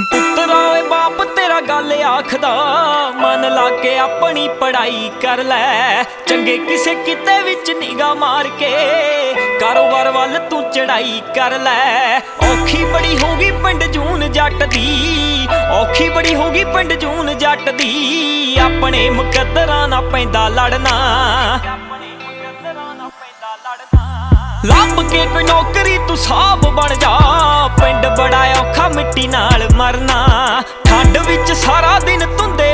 ਪੁੱਤਰਾ ਓਏ ਬਾਪ, ਤੇਰਾ ਗੱਲ ਆਖਦਾ, ਮਨ ਲਾ ਕੇ ਆਪਣੀ ਪੜ੍ਹਾਈ ਕਰ ਲੈ। ਚੰਗੇ ਕਿਸੇ ਕਿਤੇ ਵਿੱਚ ਨਿਗਾ ਮਾਰ ਕੇ, ਕਾਰੋਬਾਰ ਵੱਲ ਤੂੰ ਚੜਾਈ ਕਰ ਲੈ। ਔਖੀ ਬੜੀ ਹੋਗੀ ਪਿੰਡ ਜੂਨ ਜੱਟ ਦੀ, ਔਖੀ ਬੜੀ ਹੋਗੀ ਪਿੰਡ ਜੂਨ ਜੱਟ ਦੀ। ਆਪਣੇ ਮੁਕੱਦਰਾਂ ਨਾਲ ਪੈਂਦਾ ਲੜਨਾ। ਲੱਭ ਕੇ ਕੋਈ ਨੌਕਰੀ ਤੂੰ ਸਾਬ ਬਣ ਜਾ। ਪਿੰਡ ਬੜਾ ਔਖਾ ਮਿੱਟੀ ਨਾਲ ਮਰਨਾ। ਠੰਡ ਵਿੱਚ ਸਾਰਾ ਦਿਨ ਧੁੰਦੇ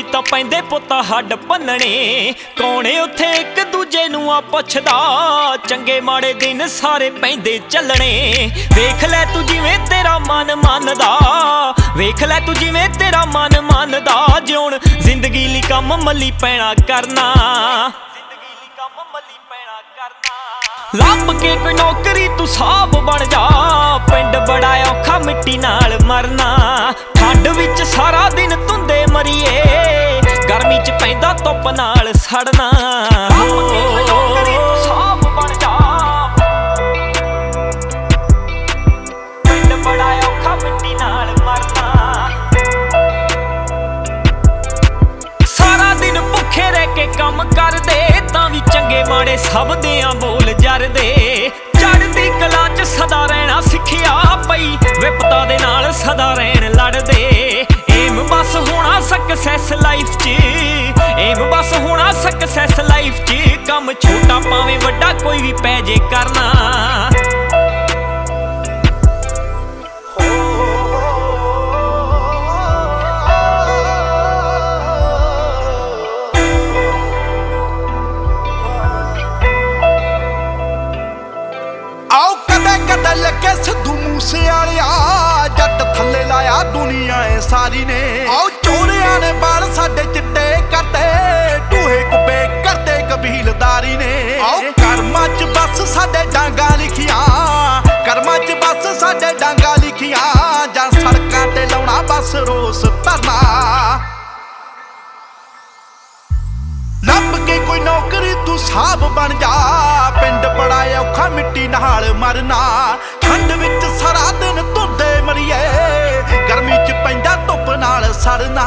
ਵੀ ਤਾਂ ਪੈਂਦੇ ਪੁੱਤਾ ਹੱਡ ਭੰਨਣੇ। ਕੌਣੇ ਉੱਥੇ ਇੱਕ ਦੂਜੇ ਨੂੰ ਆ ਪੁੱਛਦਾ। ਚੰਗੇ ਮਾੜੇ ਦਿਨ ਸਾਰੇ ਪੈਂਦੇ ਚੱਲਣੇ। ਵੇਖ ਲੈ ਤੂੰ ਜਿਵੇਂ ਤੇਰਾ ਮਨ ਮੰਨਦਾ। ਵੇਖ ਲੈ ਤੂੰ ਜਿਵੇਂ ਤੇਰਾ ਮਨ ਮੰਨਦਾ। ਜਿਉਣ ਜ਼ਿੰਦਗੀ ਲਈ ਕੰਮ ਮੱਲੀ ਪੈਣਾ ਕਰਨਾ। ਜ਼ਿੰਦਗੀ ਲਈ ਕੰਮ ਮੱਲੀ ਪੈਣਾ ਕਰਨਾ। ਲੱਭ ਕੇ ਕੋਈ ਨੌਕਰੀ ਤੂੰ ਸਾਬ ਬਣ ਜਾ। ਪਿੰਡ ਬੜਾ ਔਖਾ ਮਿੱਟੀ ਨਾਲ ਮਰਨਾ। ਠੰਡ ਵਿੱਚ ਸਾਰਾ ਦਿਨ ਧੁੰਦੇ ਮਰੀਏ। ਚ ਪੈਂਦਾ ਧੁੱਪ ਨਾਲ ਸੜਨਾ। ਕੰਮ ਕਰਦੇ ਤਾਂ ਵੀ ਚੰਗੇ ਮਾੜੇ ਸਭ ਦਿਆਂ ਬੋਲ ਜਰਦੇ। ਚੜ੍ਹਦੀ ਕਲਾ ਚ ਸਦਾ ਰਹਿਣਾ ਸਿੱਖਿਆ ਪਈ ਵਿਪਤਾ ਦੇ ਨਾਲ ਸਦਾ ਰਹਿਣ ਲੜਦੇ। ਏਮ ਬਸ ਹੋਣਾ ਸਕਸੈਸ ਲਾਈਫ 'ਚ। ਸਕਸੈਸ ਲਾਈਫ 'ਚ ਕੰਮ ਛੋਟਾ ਪਾਵੇਂ ਵੱਡਾ ਕੋਈ ਵੀ ਪੈ ਜੇ ਕਰਨਾ। ਆਓ ਕਦੇ ਕਦੇ ਲੱਗੇ ਸਿੱਧੂ ਮੂਸੇ ਵਾਲਿਆ ਜੱਟ ਥੱਲੇ ਲਾਇਆ ਦੁਨੀਆ ਏ ਸਾਰੀ ਨੇ। ਆਓ ਚੋਰਿਆਂ ਨੇ ਬਾਲ ਸਾਡੇ ਚਿੱਟੇ ਕਰਦੇ ਸਾਬ ਬਣ ਜਾ। ਪਿੰਡ ਬੜਾ ਔਖਾ, ਮਿੱਟੀ ਨਾਲ ਮਰਨਾ। ਠੰਡ ਵਿੱਚ ਸਾਰਾ ਦਿਨ ਧੁੰਦੇ ਮਰੀਏ। ਗਰਮੀ ਚ ਪੈਂਦਾ ਧੁੱਪ ਨਾਲ ਸੜਨਾ